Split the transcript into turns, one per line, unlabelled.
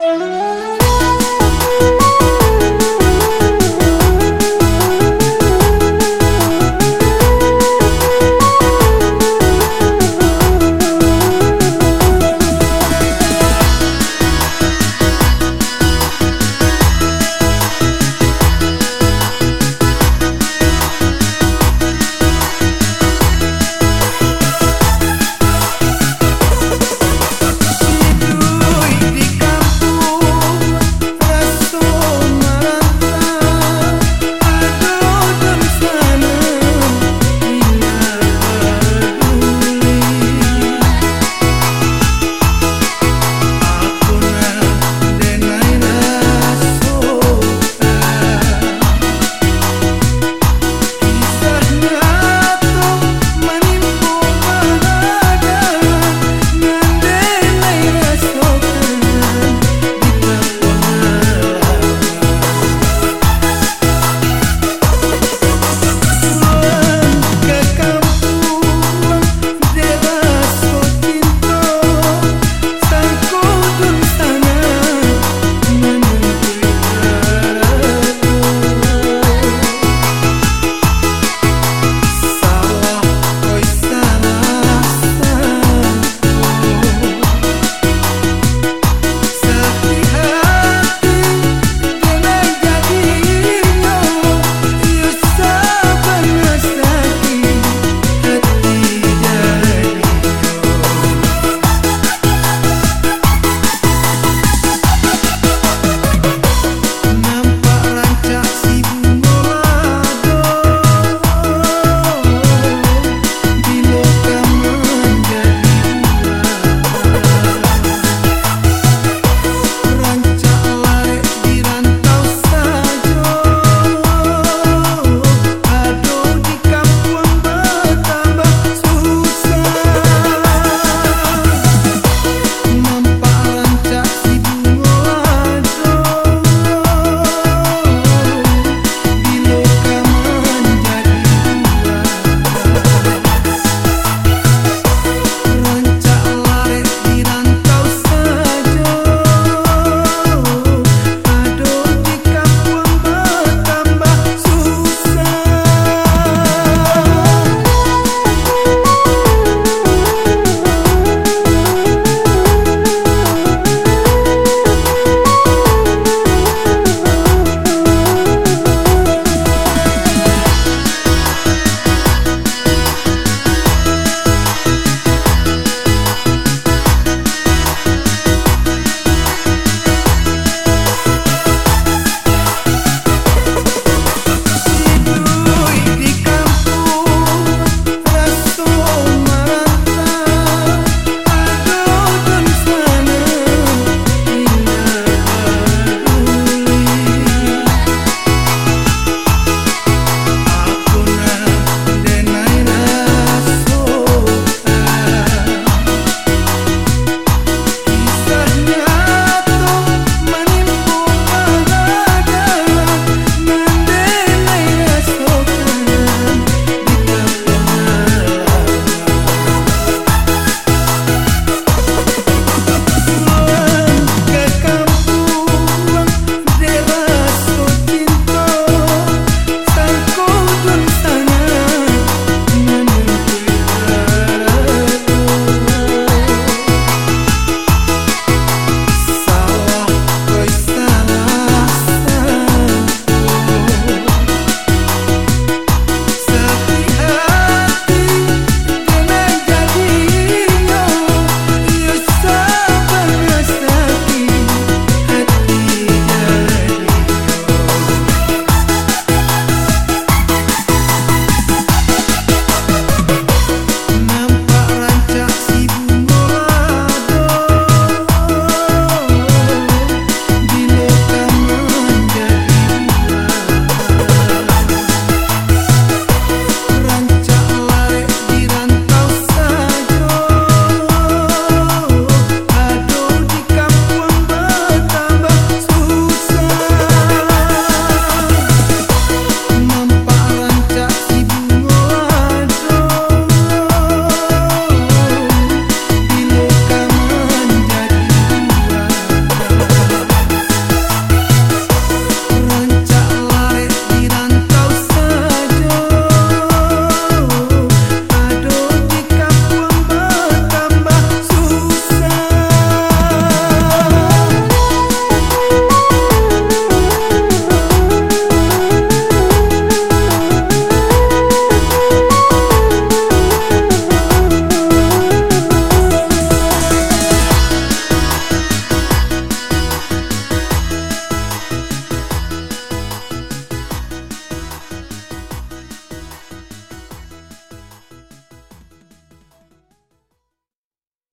Hello.